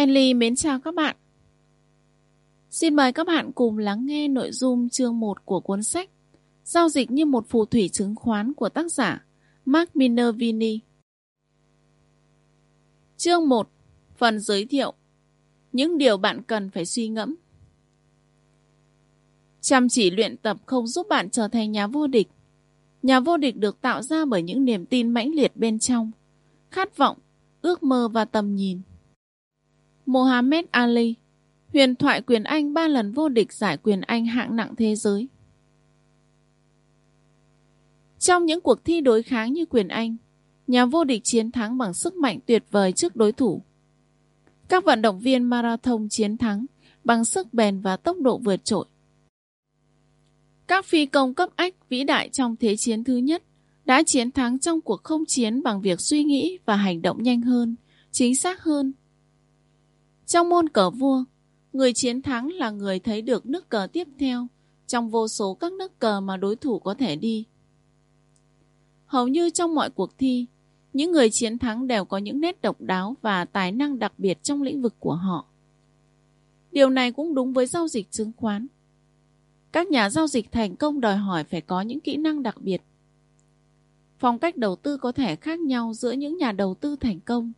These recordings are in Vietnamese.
Enly mến chào các bạn. Xin mời các bạn cùng lắng nghe nội dung chương 1 của cuốn sách Giao dịch như một phù thủy chứng khoán của tác giả Mark Minervini. Chương 1 Phần giới thiệu Những điều bạn cần phải suy ngẫm Chăm chỉ luyện tập không giúp bạn trở thành nhà vô địch. Nhà vô địch được tạo ra bởi những niềm tin mãnh liệt bên trong, khát vọng, ước mơ và tầm nhìn. Mohamed Ali, huyền thoại quyền Anh ba lần vô địch giải quyền Anh hạng nặng thế giới. Trong những cuộc thi đối kháng như quyền Anh, nhà vô địch chiến thắng bằng sức mạnh tuyệt vời trước đối thủ. Các vận động viên marathon chiến thắng bằng sức bền và tốc độ vượt trội. Các phi công cấp ách vĩ đại trong Thế chiến thứ nhất đã chiến thắng trong cuộc không chiến bằng việc suy nghĩ và hành động nhanh hơn, chính xác hơn trong môn cờ vua, người chiến thắng là người thấy được nước cờ tiếp theo trong vô số các nước cờ mà đối thủ có thể đi. Hầu như trong mọi cuộc thi, những người chiến thắng đều có những nét độc đáo và tài năng đặc biệt trong lĩnh vực của họ. Điều này cũng đúng với giao dịch chứng khoán. Các nhà giao dịch thành công đòi hỏi phải có những kỹ năng đặc biệt. Phong cách đầu tư có thể khác nhau giữa những nhà đầu tư thành công.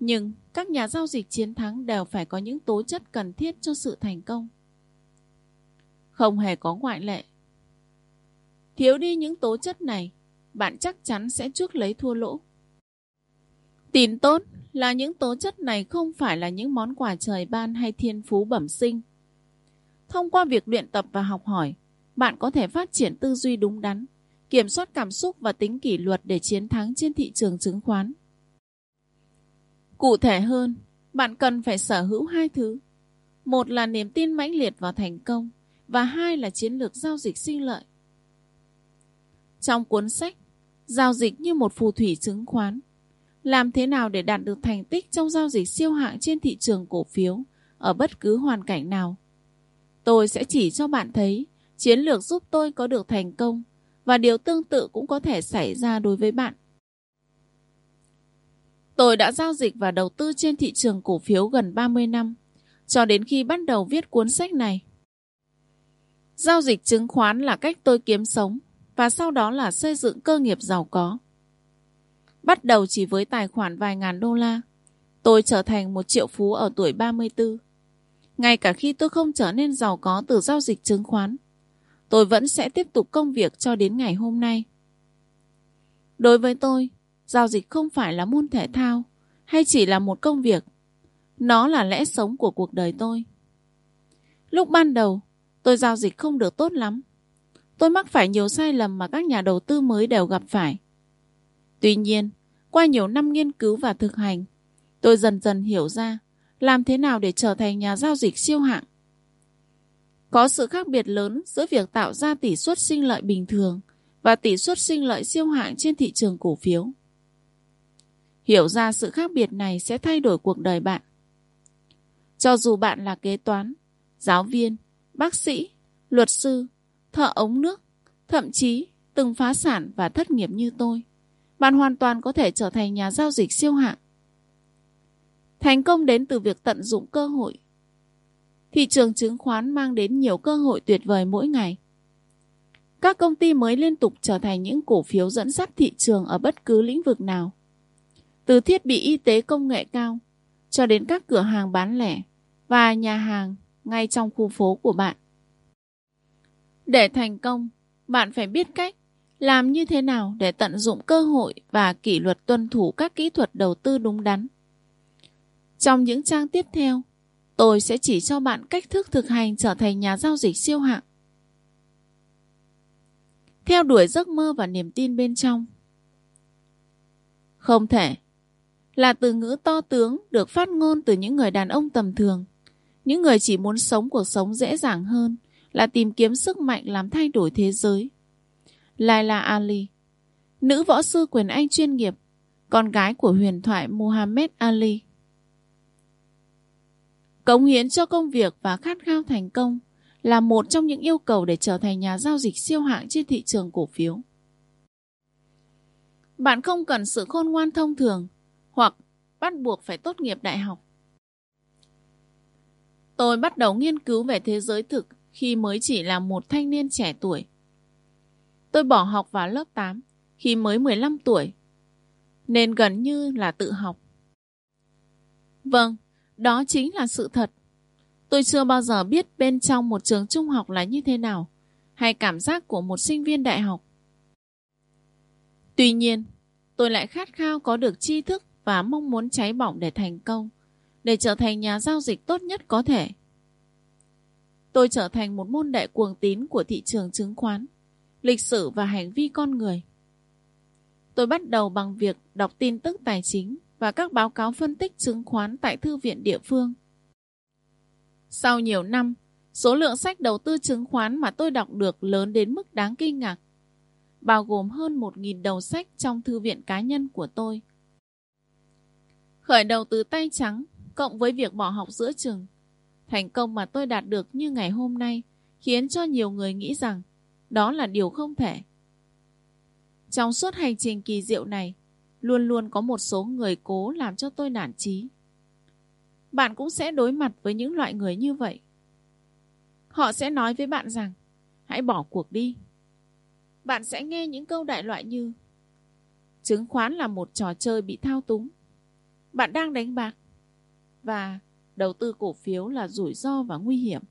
Nhưng các nhà giao dịch chiến thắng đều phải có những tố chất cần thiết cho sự thành công. Không hề có ngoại lệ. Thiếu đi những tố chất này, bạn chắc chắn sẽ trước lấy thua lỗ. Tin tốt là những tố chất này không phải là những món quà trời ban hay thiên phú bẩm sinh. Thông qua việc luyện tập và học hỏi, bạn có thể phát triển tư duy đúng đắn, kiểm soát cảm xúc và tính kỷ luật để chiến thắng trên thị trường chứng khoán. Cụ thể hơn, bạn cần phải sở hữu hai thứ. Một là niềm tin mãnh liệt vào thành công và hai là chiến lược giao dịch sinh lợi. Trong cuốn sách Giao dịch như một phù thủy chứng khoán Làm thế nào để đạt được thành tích trong giao dịch siêu hạng trên thị trường cổ phiếu ở bất cứ hoàn cảnh nào? Tôi sẽ chỉ cho bạn thấy chiến lược giúp tôi có được thành công và điều tương tự cũng có thể xảy ra đối với bạn. Tôi đã giao dịch và đầu tư trên thị trường cổ phiếu gần 30 năm, cho đến khi bắt đầu viết cuốn sách này. Giao dịch chứng khoán là cách tôi kiếm sống và sau đó là xây dựng cơ nghiệp giàu có. Bắt đầu chỉ với tài khoản vài ngàn đô la, tôi trở thành một triệu phú ở tuổi 34. Ngay cả khi tôi không trở nên giàu có từ giao dịch chứng khoán, tôi vẫn sẽ tiếp tục công việc cho đến ngày hôm nay. Đối với tôi, Giao dịch không phải là môn thể thao hay chỉ là một công việc. Nó là lẽ sống của cuộc đời tôi. Lúc ban đầu, tôi giao dịch không được tốt lắm. Tôi mắc phải nhiều sai lầm mà các nhà đầu tư mới đều gặp phải. Tuy nhiên, qua nhiều năm nghiên cứu và thực hành, tôi dần dần hiểu ra làm thế nào để trở thành nhà giao dịch siêu hạng. Có sự khác biệt lớn giữa việc tạo ra tỷ suất sinh lợi bình thường và tỷ suất sinh lợi siêu hạng trên thị trường cổ phiếu. Hiểu ra sự khác biệt này sẽ thay đổi cuộc đời bạn. Cho dù bạn là kế toán, giáo viên, bác sĩ, luật sư, thợ ống nước, thậm chí từng phá sản và thất nghiệp như tôi, bạn hoàn toàn có thể trở thành nhà giao dịch siêu hạng. Thành công đến từ việc tận dụng cơ hội. Thị trường chứng khoán mang đến nhiều cơ hội tuyệt vời mỗi ngày. Các công ty mới liên tục trở thành những cổ phiếu dẫn dắt thị trường ở bất cứ lĩnh vực nào từ thiết bị y tế công nghệ cao cho đến các cửa hàng bán lẻ và nhà hàng ngay trong khu phố của bạn. Để thành công, bạn phải biết cách làm như thế nào để tận dụng cơ hội và kỷ luật tuân thủ các kỹ thuật đầu tư đúng đắn. Trong những trang tiếp theo, tôi sẽ chỉ cho bạn cách thức thực hành trở thành nhà giao dịch siêu hạng. Theo đuổi giấc mơ và niềm tin bên trong. Không thể là từ ngữ to tướng được phát ngôn từ những người đàn ông tầm thường. Những người chỉ muốn sống cuộc sống dễ dàng hơn là tìm kiếm sức mạnh làm thay đổi thế giới. Laila Ali, Nữ võ sư quyền Anh chuyên nghiệp, Con gái của huyền thoại Muhammad Ali Cống hiến cho công việc và khát khao thành công là một trong những yêu cầu để trở thành nhà giao dịch siêu hạng trên thị trường cổ phiếu. Bạn không cần sự khôn ngoan thông thường hoặc bắt buộc phải tốt nghiệp đại học. Tôi bắt đầu nghiên cứu về thế giới thực khi mới chỉ là một thanh niên trẻ tuổi. Tôi bỏ học vào lớp 8 khi mới 15 tuổi, nên gần như là tự học. Vâng, đó chính là sự thật. Tôi chưa bao giờ biết bên trong một trường trung học là như thế nào, hay cảm giác của một sinh viên đại học. Tuy nhiên, tôi lại khát khao có được tri thức và mong muốn cháy bỏng để thành công, để trở thành nhà giao dịch tốt nhất có thể. Tôi trở thành một môn đệ cuồng tín của thị trường chứng khoán, lịch sử và hành vi con người. Tôi bắt đầu bằng việc đọc tin tức tài chính và các báo cáo phân tích chứng khoán tại thư viện địa phương. Sau nhiều năm, số lượng sách đầu tư chứng khoán mà tôi đọc được lớn đến mức đáng kinh ngạc, bao gồm hơn 1.000 đầu sách trong thư viện cá nhân của tôi. Khởi đầu từ tay trắng, cộng với việc bỏ học giữa trường, thành công mà tôi đạt được như ngày hôm nay khiến cho nhiều người nghĩ rằng đó là điều không thể. Trong suốt hành trình kỳ diệu này, luôn luôn có một số người cố làm cho tôi nản chí. Bạn cũng sẽ đối mặt với những loại người như vậy. Họ sẽ nói với bạn rằng, hãy bỏ cuộc đi. Bạn sẽ nghe những câu đại loại như, chứng khoán là một trò chơi bị thao túng. Bạn đang đánh bạc. Và đầu tư cổ phiếu là rủi ro và nguy hiểm.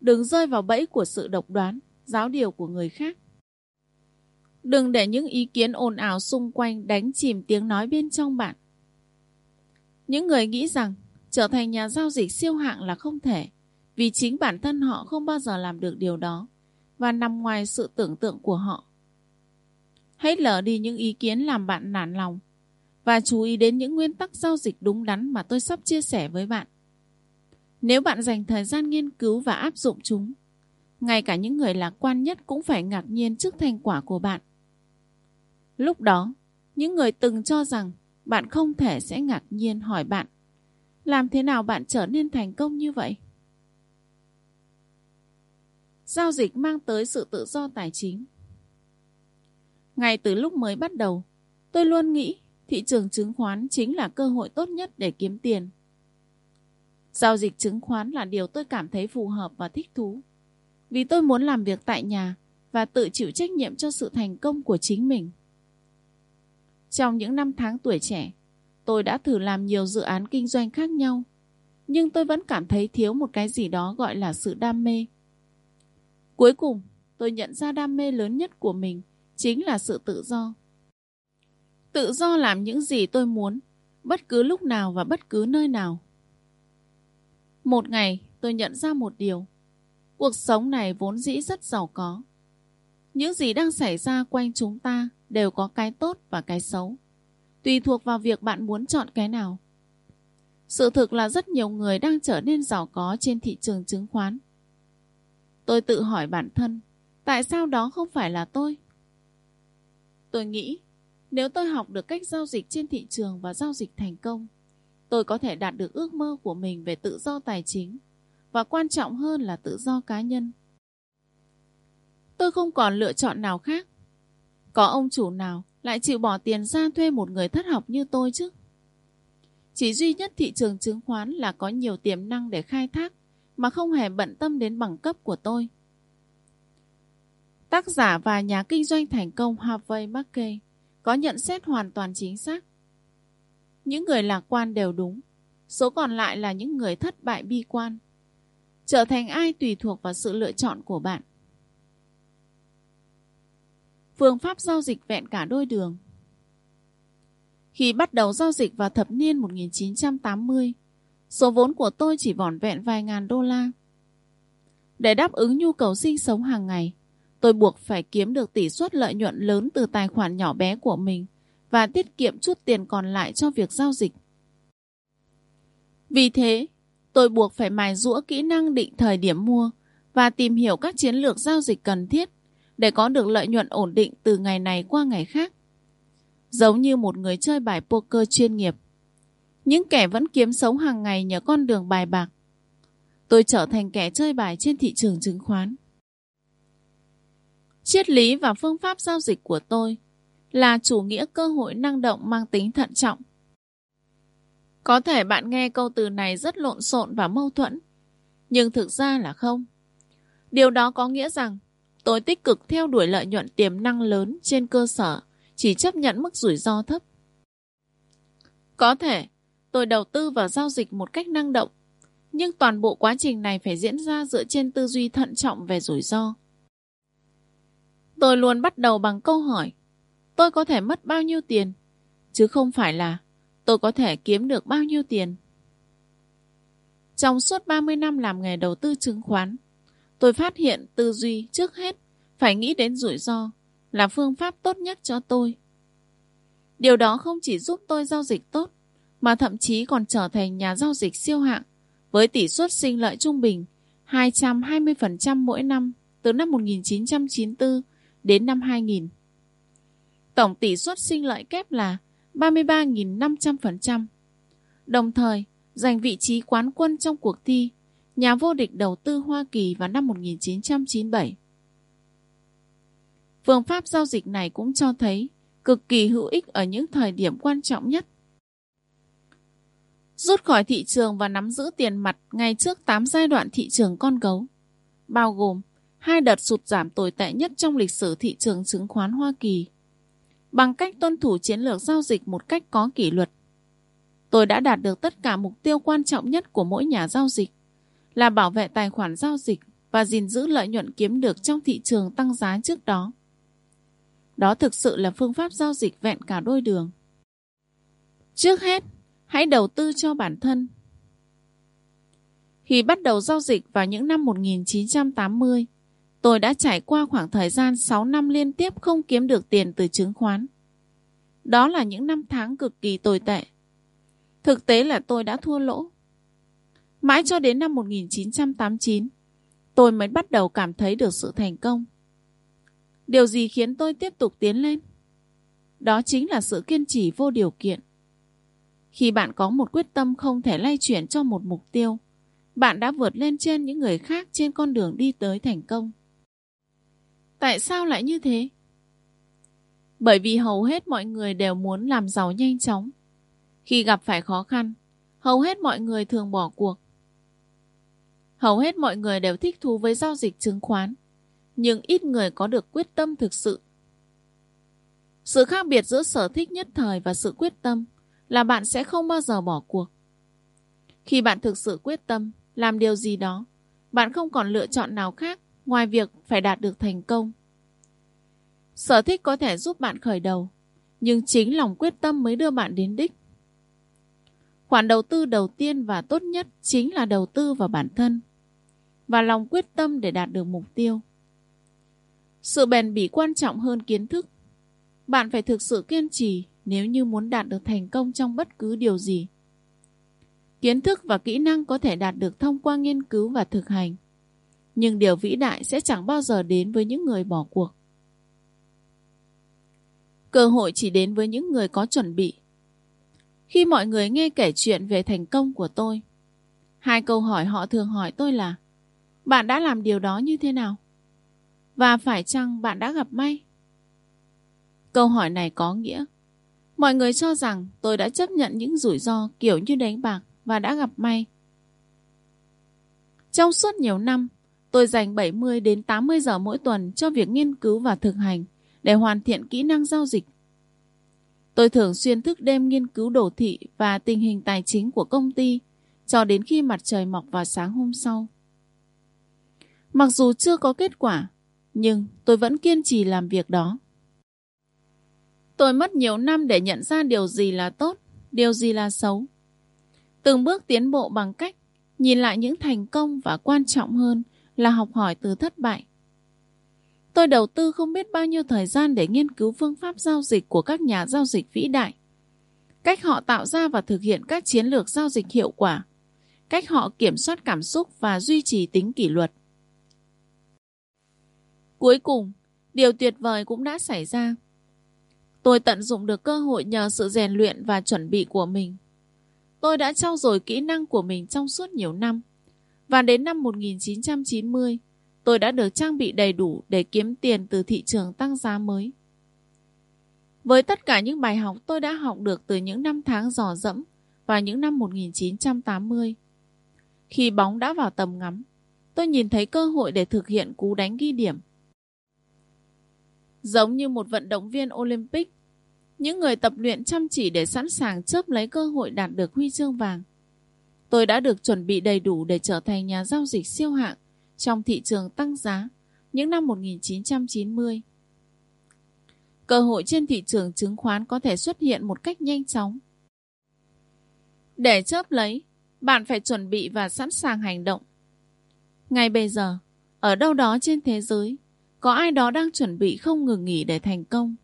Đừng rơi vào bẫy của sự độc đoán, giáo điều của người khác. Đừng để những ý kiến ồn ào xung quanh đánh chìm tiếng nói bên trong bạn. Những người nghĩ rằng trở thành nhà giao dịch siêu hạng là không thể vì chính bản thân họ không bao giờ làm được điều đó và nằm ngoài sự tưởng tượng của họ. Hãy lỡ đi những ý kiến làm bạn nản lòng và chú ý đến những nguyên tắc giao dịch đúng đắn mà tôi sắp chia sẻ với bạn. Nếu bạn dành thời gian nghiên cứu và áp dụng chúng, ngay cả những người lạc quan nhất cũng phải ngạc nhiên trước thành quả của bạn. Lúc đó, những người từng cho rằng bạn không thể sẽ ngạc nhiên hỏi bạn làm thế nào bạn trở nên thành công như vậy? Giao dịch mang tới sự tự do tài chính. Ngay từ lúc mới bắt đầu, tôi luôn nghĩ thị trường chứng khoán chính là cơ hội tốt nhất để kiếm tiền. Giao dịch chứng khoán là điều tôi cảm thấy phù hợp và thích thú. Vì tôi muốn làm việc tại nhà và tự chịu trách nhiệm cho sự thành công của chính mình. Trong những năm tháng tuổi trẻ, tôi đã thử làm nhiều dự án kinh doanh khác nhau, nhưng tôi vẫn cảm thấy thiếu một cái gì đó gọi là sự đam mê. Cuối cùng, tôi nhận ra đam mê lớn nhất của mình chính là sự tự do. Tự do làm những gì tôi muốn, bất cứ lúc nào và bất cứ nơi nào. Một ngày, tôi nhận ra một điều. Cuộc sống này vốn dĩ rất giàu có. Những gì đang xảy ra quanh chúng ta đều có cái tốt và cái xấu. Tùy thuộc vào việc bạn muốn chọn cái nào. Sự thực là rất nhiều người đang trở nên giàu có trên thị trường chứng khoán. Tôi tự hỏi bản thân, tại sao đó không phải là tôi? Tôi nghĩ, nếu tôi học được cách giao dịch trên thị trường và giao dịch thành công, tôi có thể đạt được ước mơ của mình về tự do tài chính và quan trọng hơn là tự do cá nhân. Tôi không còn lựa chọn nào khác. Có ông chủ nào lại chịu bỏ tiền ra thuê một người thất học như tôi chứ? Chỉ duy nhất thị trường chứng khoán là có nhiều tiềm năng để khai thác mà không hề bận tâm đến bằng cấp của tôi. Tác giả và nhà kinh doanh thành công Harvey Mackey có nhận xét hoàn toàn chính xác. Những người lạc quan đều đúng, số còn lại là những người thất bại bi quan. Trở thành ai tùy thuộc vào sự lựa chọn của bạn. Phương pháp giao dịch vẹn cả đôi đường Khi bắt đầu giao dịch vào thập niên 1980, số vốn của tôi chỉ vỏn vẹn vài ngàn đô la. Để đáp ứng nhu cầu sinh sống hàng ngày, tôi buộc phải kiếm được tỷ suất lợi nhuận lớn từ tài khoản nhỏ bé của mình và tiết kiệm chút tiền còn lại cho việc giao dịch. Vì thế, tôi buộc phải mài rũa kỹ năng định thời điểm mua và tìm hiểu các chiến lược giao dịch cần thiết để có được lợi nhuận ổn định từ ngày này qua ngày khác. Giống như một người chơi bài poker chuyên nghiệp. Những kẻ vẫn kiếm sống hàng ngày nhờ con đường bài bạc. Tôi trở thành kẻ chơi bài trên thị trường chứng khoán. Triết lý và phương pháp giao dịch của tôi là chủ nghĩa cơ hội năng động mang tính thận trọng. Có thể bạn nghe câu từ này rất lộn xộn và mâu thuẫn, nhưng thực ra là không. Điều đó có nghĩa rằng tôi tích cực theo đuổi lợi nhuận tiềm năng lớn trên cơ sở chỉ chấp nhận mức rủi ro thấp. Có thể tôi đầu tư vào giao dịch một cách năng động, nhưng toàn bộ quá trình này phải diễn ra dựa trên tư duy thận trọng về rủi ro. Tôi luôn bắt đầu bằng câu hỏi, tôi có thể mất bao nhiêu tiền, chứ không phải là tôi có thể kiếm được bao nhiêu tiền. Trong suốt 30 năm làm nghề đầu tư chứng khoán, tôi phát hiện tư duy trước hết phải nghĩ đến rủi ro là phương pháp tốt nhất cho tôi. Điều đó không chỉ giúp tôi giao dịch tốt, mà thậm chí còn trở thành nhà giao dịch siêu hạng với tỷ suất sinh lợi trung bình 220% mỗi năm từ năm 1994 đến năm 2000. Tổng tỷ suất sinh lợi kép là 33.500%. Đồng thời, giành vị trí quán quân trong cuộc thi nhà vô địch đầu tư Hoa Kỳ vào năm 1997. Phương pháp giao dịch này cũng cho thấy cực kỳ hữu ích ở những thời điểm quan trọng nhất. Rút khỏi thị trường và nắm giữ tiền mặt ngay trước 8 giai đoạn thị trường con gấu, bao gồm hai đợt sụt giảm tồi tệ nhất trong lịch sử thị trường chứng khoán Hoa Kỳ. Bằng cách tuân thủ chiến lược giao dịch một cách có kỷ luật, tôi đã đạt được tất cả mục tiêu quan trọng nhất của mỗi nhà giao dịch là bảo vệ tài khoản giao dịch và gìn giữ lợi nhuận kiếm được trong thị trường tăng giá trước đó. Đó thực sự là phương pháp giao dịch vẹn cả đôi đường. Trước hết, hãy đầu tư cho bản thân. Khi bắt đầu giao dịch vào những năm 1980, tôi đã trải qua khoảng thời gian 6 năm liên tiếp không kiếm được tiền từ chứng khoán. Đó là những năm tháng cực kỳ tồi tệ. Thực tế là tôi đã thua lỗ. Mãi cho đến năm 1989, tôi mới bắt đầu cảm thấy được sự thành công. Điều gì khiến tôi tiếp tục tiến lên? Đó chính là sự kiên trì vô điều kiện. Khi bạn có một quyết tâm không thể lay chuyển cho một mục tiêu, bạn đã vượt lên trên những người khác trên con đường đi tới thành công. Tại sao lại như thế? Bởi vì hầu hết mọi người đều muốn làm giàu nhanh chóng. Khi gặp phải khó khăn, hầu hết mọi người thường bỏ cuộc. Hầu hết mọi người đều thích thú với giao dịch chứng khoán, nhưng ít người có được quyết tâm thực sự. Sự khác biệt giữa sở thích nhất thời và sự quyết tâm là bạn sẽ không bao giờ bỏ cuộc. Khi bạn thực sự quyết tâm làm điều gì đó, bạn không còn lựa chọn nào khác ngoài việc phải đạt được thành công. Sở thích có thể giúp bạn khởi đầu, nhưng chính lòng quyết tâm mới đưa bạn đến đích. Khoản đầu tư đầu tiên và tốt nhất chính là đầu tư vào bản thân và lòng quyết tâm để đạt được mục tiêu. Sự bền bỉ quan trọng hơn kiến thức. Bạn phải thực sự kiên trì nếu như muốn đạt được thành công trong bất cứ điều gì. Kiến thức và kỹ năng có thể đạt được thông qua nghiên cứu và thực hành. Nhưng điều vĩ đại sẽ chẳng bao giờ đến với những người bỏ cuộc. Cơ hội chỉ đến với những người có chuẩn bị. Khi mọi người nghe kể chuyện về thành công của tôi, hai câu hỏi họ thường hỏi tôi là bạn đã làm điều đó như thế nào? Và phải chăng bạn đã gặp may? Câu hỏi này có nghĩa Mọi người cho rằng tôi đã chấp nhận những rủi ro kiểu như đánh bạc và đã gặp may. Trong suốt nhiều năm, tôi dành 70 đến 80 giờ mỗi tuần cho việc nghiên cứu và thực hành để hoàn thiện kỹ năng giao dịch. Tôi thường xuyên thức đêm nghiên cứu đồ thị và tình hình tài chính của công ty cho đến khi mặt trời mọc vào sáng hôm sau. Mặc dù chưa có kết quả, nhưng tôi vẫn kiên trì làm việc đó. Tôi mất nhiều năm để nhận ra điều gì là tốt, điều gì là xấu. Từng bước tiến bộ bằng cách nhìn lại những thành công và quan trọng hơn là học hỏi từ thất bại. Tôi đầu tư không biết bao nhiêu thời gian để nghiên cứu phương pháp giao dịch của các nhà giao dịch vĩ đại. Cách họ tạo ra và thực hiện các chiến lược giao dịch hiệu quả. Cách họ kiểm soát cảm xúc và duy trì tính kỷ luật. Cuối cùng, điều tuyệt vời cũng đã xảy ra. Tôi tận dụng được cơ hội nhờ sự rèn luyện và chuẩn bị của mình. Tôi đã trau dồi kỹ năng của mình trong suốt nhiều năm. Và đến năm 1990, tôi đã được trang bị đầy đủ để kiếm tiền từ thị trường tăng giá mới. Với tất cả những bài học tôi đã học được từ những năm tháng dò dẫm và những năm 1980. Khi bóng đã vào tầm ngắm, tôi nhìn thấy cơ hội để thực hiện cú đánh ghi điểm. Giống như một vận động viên Olympic, những người tập luyện chăm chỉ để sẵn sàng chớp lấy cơ hội đạt được huy chương vàng. Tôi đã được chuẩn bị đầy đủ để trở thành nhà giao dịch siêu hạng trong thị trường tăng giá những năm 1990. Cơ hội trên thị trường chứng khoán có thể xuất hiện một cách nhanh chóng. Để chớp lấy, bạn phải chuẩn bị và sẵn sàng hành động. Ngay bây giờ, ở đâu đó trên thế giới, có ai đó đang chuẩn bị không ngừng nghỉ để thành công.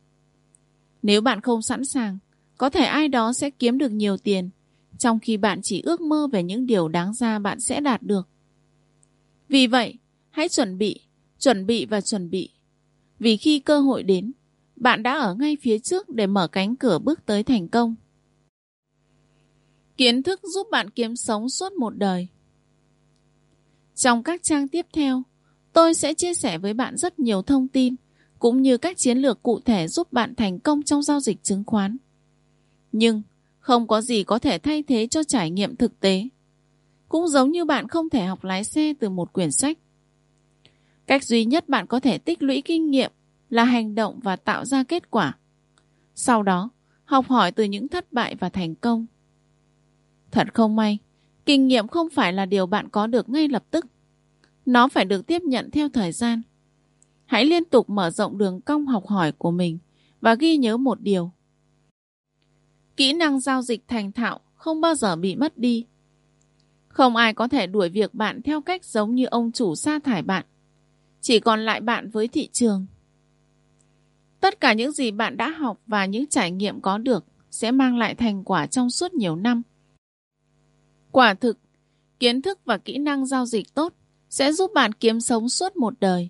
Nếu bạn không sẵn sàng, có thể ai đó sẽ kiếm được nhiều tiền, trong khi bạn chỉ ước mơ về những điều đáng ra bạn sẽ đạt được. Vì vậy, hãy chuẩn bị, chuẩn bị và chuẩn bị. Vì khi cơ hội đến, bạn đã ở ngay phía trước để mở cánh cửa bước tới thành công. Kiến thức giúp bạn kiếm sống suốt một đời. Trong các trang tiếp theo, tôi sẽ chia sẻ với bạn rất nhiều thông tin cũng như các chiến lược cụ thể giúp bạn thành công trong giao dịch chứng khoán. Nhưng không có gì có thể thay thế cho trải nghiệm thực tế. Cũng giống như bạn không thể học lái xe từ một quyển sách. Cách duy nhất bạn có thể tích lũy kinh nghiệm là hành động và tạo ra kết quả. Sau đó, học hỏi từ những thất bại và thành công. Thật không may, kinh nghiệm không phải là điều bạn có được ngay lập tức. Nó phải được tiếp nhận theo thời gian. Hãy liên tục mở rộng đường cong học hỏi của mình và ghi nhớ một điều. Kỹ năng giao dịch thành thạo không bao giờ bị mất đi. Không ai có thể đuổi việc bạn theo cách giống như ông chủ sa thải bạn. Chỉ còn lại bạn với thị trường. Tất cả những gì bạn đã học và những trải nghiệm có được sẽ mang lại thành quả trong suốt nhiều năm. Quả thực, kiến thức và kỹ năng giao dịch tốt sẽ giúp bạn kiếm sống suốt một đời.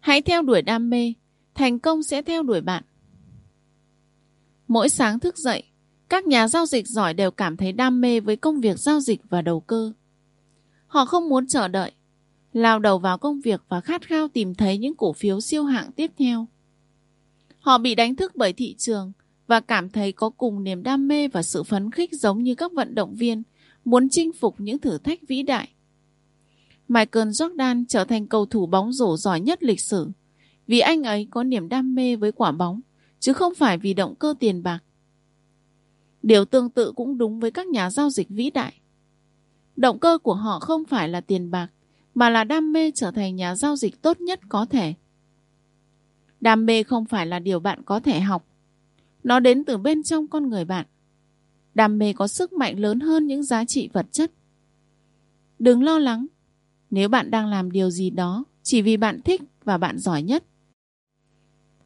Hãy theo đuổi đam mê, thành công sẽ theo đuổi bạn. Mỗi sáng thức dậy, các nhà giao dịch giỏi đều cảm thấy đam mê với công việc giao dịch và đầu cơ. Họ không muốn chờ đợi, lao đầu vào công việc và khát khao tìm thấy những cổ phiếu siêu hạng tiếp theo. Họ bị đánh thức bởi thị trường và cảm thấy có cùng niềm đam mê và sự phấn khích giống như các vận động viên muốn chinh phục những thử thách vĩ đại. Michael Jordan trở thành cầu thủ bóng rổ giỏi nhất lịch sử vì anh ấy có niềm đam mê với quả bóng, chứ không phải vì động cơ tiền bạc. Điều tương tự cũng đúng với các nhà giao dịch vĩ đại. Động cơ của họ không phải là tiền bạc, mà là đam mê trở thành nhà giao dịch tốt nhất có thể. Đam mê không phải là điều bạn có thể học. Nó đến từ bên trong con người bạn. Đam mê có sức mạnh lớn hơn những giá trị vật chất. Đừng lo lắng nếu bạn đang làm điều gì đó chỉ vì bạn thích và bạn giỏi nhất.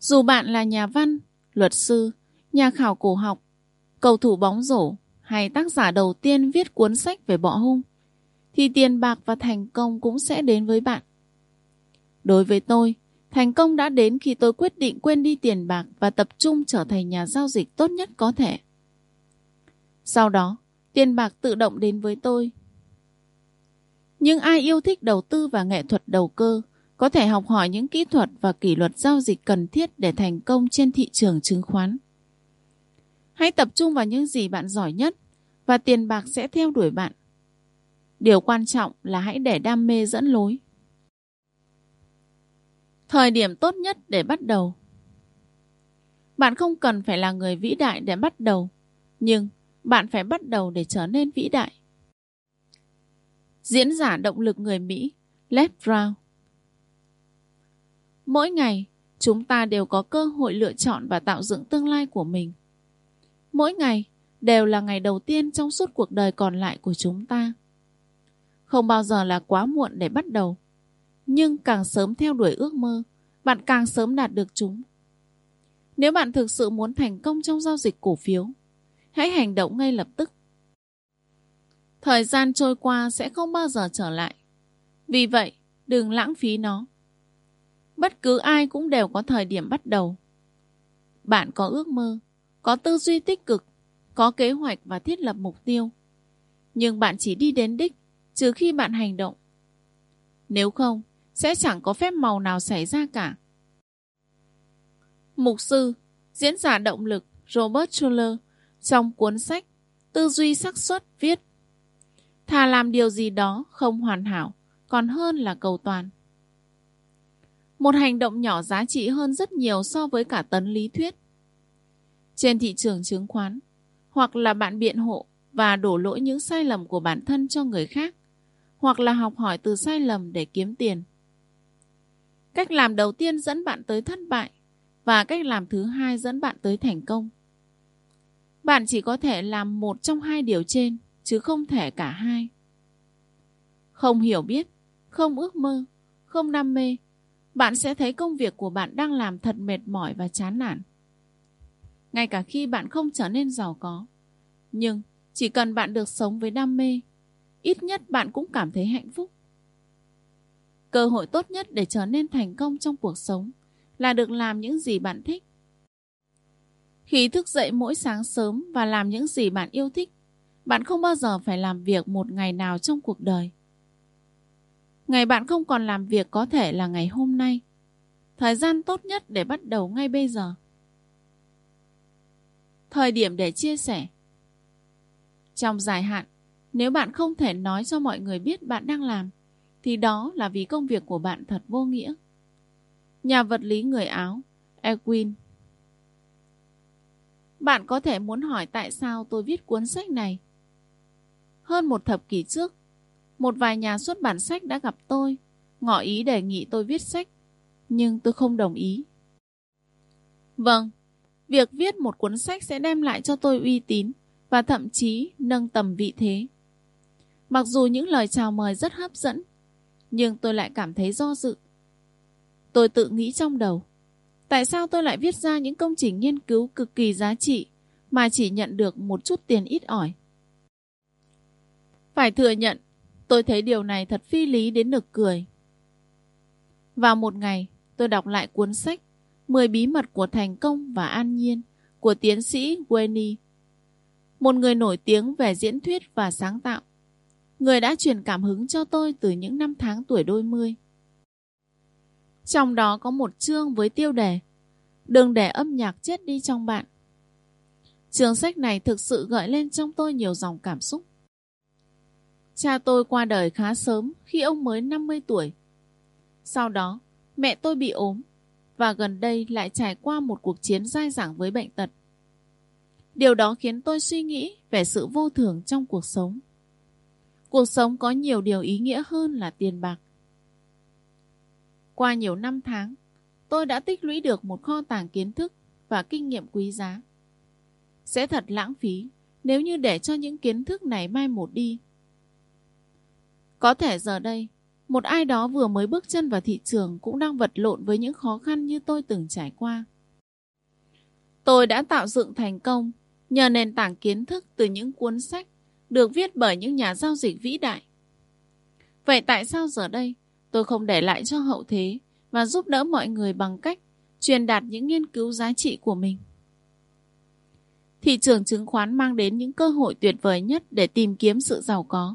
Dù bạn là nhà văn, luật sư, nhà khảo cổ học, cầu thủ bóng rổ hay tác giả đầu tiên viết cuốn sách về bọ hung, thì tiền bạc và thành công cũng sẽ đến với bạn. Đối với tôi, thành công đã đến khi tôi quyết định quên đi tiền bạc và tập trung trở thành nhà giao dịch tốt nhất có thể. Sau đó, tiền bạc tự động đến với tôi nhưng ai yêu thích đầu tư và nghệ thuật đầu cơ có thể học hỏi những kỹ thuật và kỷ luật giao dịch cần thiết để thành công trên thị trường chứng khoán. Hãy tập trung vào những gì bạn giỏi nhất và tiền bạc sẽ theo đuổi bạn. Điều quan trọng là hãy để đam mê dẫn lối. Thời điểm tốt nhất để bắt đầu Bạn không cần phải là người vĩ đại để bắt đầu, nhưng bạn phải bắt đầu để trở nên vĩ đại. Diễn giả động lực người Mỹ Les Brown Mỗi ngày, chúng ta đều có cơ hội lựa chọn và tạo dựng tương lai của mình. Mỗi ngày đều là ngày đầu tiên trong suốt cuộc đời còn lại của chúng ta. Không bao giờ là quá muộn để bắt đầu. Nhưng càng sớm theo đuổi ước mơ, bạn càng sớm đạt được chúng. Nếu bạn thực sự muốn thành công trong giao dịch cổ phiếu, hãy hành động ngay lập tức. Thời gian trôi qua sẽ không bao giờ trở lại. Vì vậy, đừng lãng phí nó. Bất cứ ai cũng đều có thời điểm bắt đầu. Bạn có ước mơ, có tư duy tích cực, có kế hoạch và thiết lập mục tiêu. Nhưng bạn chỉ đi đến đích trừ khi bạn hành động. Nếu không, sẽ chẳng có phép màu nào xảy ra cả. Mục sư, diễn giả động lực Robert Schuller Trong cuốn sách Tư duy xác suất viết Thà làm điều gì đó không hoàn hảo còn hơn là cầu toàn. Một hành động nhỏ giá trị hơn rất nhiều so với cả tấn lý thuyết. Trên thị trường chứng khoán, hoặc là bạn biện hộ và đổ lỗi những sai lầm của bản thân cho người khác, hoặc là học hỏi từ sai lầm để kiếm tiền. Cách làm đầu tiên dẫn bạn tới thất bại và cách làm thứ hai dẫn bạn tới thành công. Bạn chỉ có thể làm một trong hai điều trên, chứ không thể cả hai. Không hiểu biết, không ước mơ, không đam mê, bạn sẽ thấy công việc của bạn đang làm thật mệt mỏi và chán nản. Ngay cả khi bạn không trở nên giàu có. Nhưng chỉ cần bạn được sống với đam mê, ít nhất bạn cũng cảm thấy hạnh phúc. Cơ hội tốt nhất để trở nên thành công trong cuộc sống là được làm những gì bạn thích. Khi thức dậy mỗi sáng sớm và làm những gì bạn yêu thích, bạn không bao giờ phải làm việc một ngày nào trong cuộc đời. Ngày bạn không còn làm việc có thể là ngày hôm nay. Thời gian tốt nhất để bắt đầu ngay bây giờ. Thời điểm để chia sẻ Trong dài hạn, nếu bạn không thể nói cho mọi người biết bạn đang làm, thì đó là vì công việc của bạn thật vô nghĩa. Nhà vật lý người Áo, Edwin Bạn có thể muốn hỏi tại sao tôi viết cuốn sách này. Hơn một thập kỷ trước, một vài nhà xuất bản sách đã gặp tôi, ngỏ ý đề nghị tôi viết sách, nhưng tôi không đồng ý. Vâng, việc viết một cuốn sách sẽ đem lại cho tôi uy tín và thậm chí nâng tầm vị thế. Mặc dù những lời chào mời rất hấp dẫn, nhưng tôi lại cảm thấy do dự. Tôi tự nghĩ trong đầu, tại sao tôi lại viết ra những công trình nghiên cứu cực kỳ giá trị mà chỉ nhận được một chút tiền ít ỏi? Phải thừa nhận, Tôi thấy điều này thật phi lý đến nực cười. Vào một ngày, tôi đọc lại cuốn sách 10 bí mật của thành công và an nhiên của tiến sĩ Wenny, một người nổi tiếng về diễn thuyết và sáng tạo, người đã truyền cảm hứng cho tôi từ những năm tháng tuổi đôi mươi. Trong đó có một chương với tiêu đề Đừng để âm nhạc chết đi trong bạn. Trường sách này thực sự gợi lên trong tôi nhiều dòng cảm xúc. Cha tôi qua đời khá sớm khi ông mới 50 tuổi. Sau đó, mẹ tôi bị ốm và gần đây lại trải qua một cuộc chiến dai dẳng với bệnh tật. Điều đó khiến tôi suy nghĩ về sự vô thường trong cuộc sống. Cuộc sống có nhiều điều ý nghĩa hơn là tiền bạc. Qua nhiều năm tháng, tôi đã tích lũy được một kho tàng kiến thức và kinh nghiệm quý giá. Sẽ thật lãng phí nếu như để cho những kiến thức này mai một đi có thể giờ đây, một ai đó vừa mới bước chân vào thị trường cũng đang vật lộn với những khó khăn như tôi từng trải qua. Tôi đã tạo dựng thành công nhờ nền tảng kiến thức từ những cuốn sách được viết bởi những nhà giao dịch vĩ đại. Vậy tại sao giờ đây tôi không để lại cho hậu thế và giúp đỡ mọi người bằng cách truyền đạt những nghiên cứu giá trị của mình? Thị trường chứng khoán mang đến những cơ hội tuyệt vời nhất để tìm kiếm sự giàu có.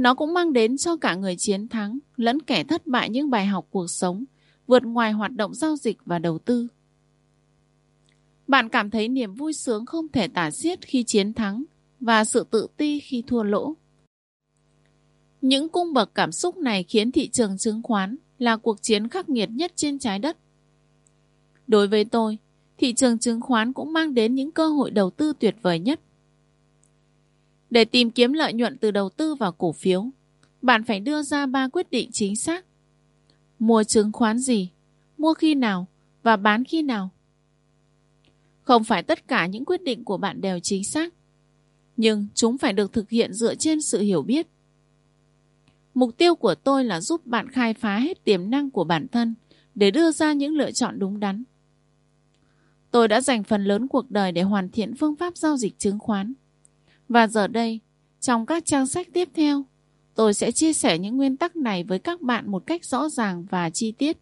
Nó cũng mang đến cho cả người chiến thắng lẫn kẻ thất bại những bài học cuộc sống vượt ngoài hoạt động giao dịch và đầu tư. Bạn cảm thấy niềm vui sướng không thể tả xiết khi chiến thắng và sự tự ti khi thua lỗ. Những cung bậc cảm xúc này khiến thị trường chứng khoán là cuộc chiến khắc nghiệt nhất trên trái đất. Đối với tôi, thị trường chứng khoán cũng mang đến những cơ hội đầu tư tuyệt vời nhất. Để tìm kiếm lợi nhuận từ đầu tư vào cổ phiếu, bạn phải đưa ra ba quyết định chính xác. Mua chứng khoán gì, mua khi nào và bán khi nào. Không phải tất cả những quyết định của bạn đều chính xác, nhưng chúng phải được thực hiện dựa trên sự hiểu biết. Mục tiêu của tôi là giúp bạn khai phá hết tiềm năng của bản thân để đưa ra những lựa chọn đúng đắn. Tôi đã dành phần lớn cuộc đời để hoàn thiện phương pháp giao dịch chứng khoán. Và giờ đây, trong các trang sách tiếp theo, tôi sẽ chia sẻ những nguyên tắc này với các bạn một cách rõ ràng và chi tiết.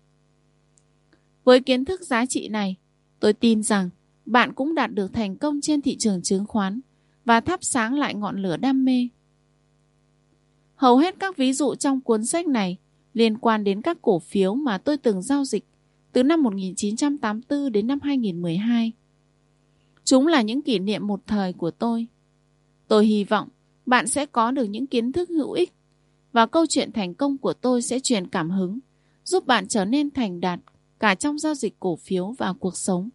Với kiến thức giá trị này, tôi tin rằng bạn cũng đạt được thành công trên thị trường chứng khoán và thắp sáng lại ngọn lửa đam mê. Hầu hết các ví dụ trong cuốn sách này liên quan đến các cổ phiếu mà tôi từng giao dịch từ năm 1984 đến năm 2012. Chúng là những kỷ niệm một thời của tôi. Tôi hy vọng bạn sẽ có được những kiến thức hữu ích và câu chuyện thành công của tôi sẽ truyền cảm hứng, giúp bạn trở nên thành đạt cả trong giao dịch cổ phiếu và cuộc sống.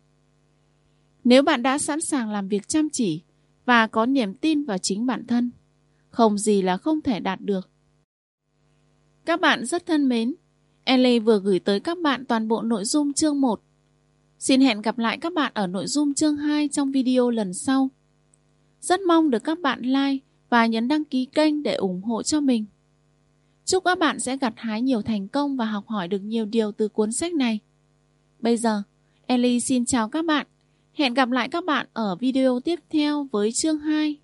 Nếu bạn đã sẵn sàng làm việc chăm chỉ và có niềm tin vào chính bản thân, không gì là không thể đạt được. Các bạn rất thân mến, Ellie vừa gửi tới các bạn toàn bộ nội dung chương 1. Xin hẹn gặp lại các bạn ở nội dung chương 2 trong video lần sau. Rất mong được các bạn like và nhấn đăng ký kênh để ủng hộ cho mình. Chúc các bạn sẽ gặt hái nhiều thành công và học hỏi được nhiều điều từ cuốn sách này. Bây giờ, Ellie xin chào các bạn. Hẹn gặp lại các bạn ở video tiếp theo với chương 2.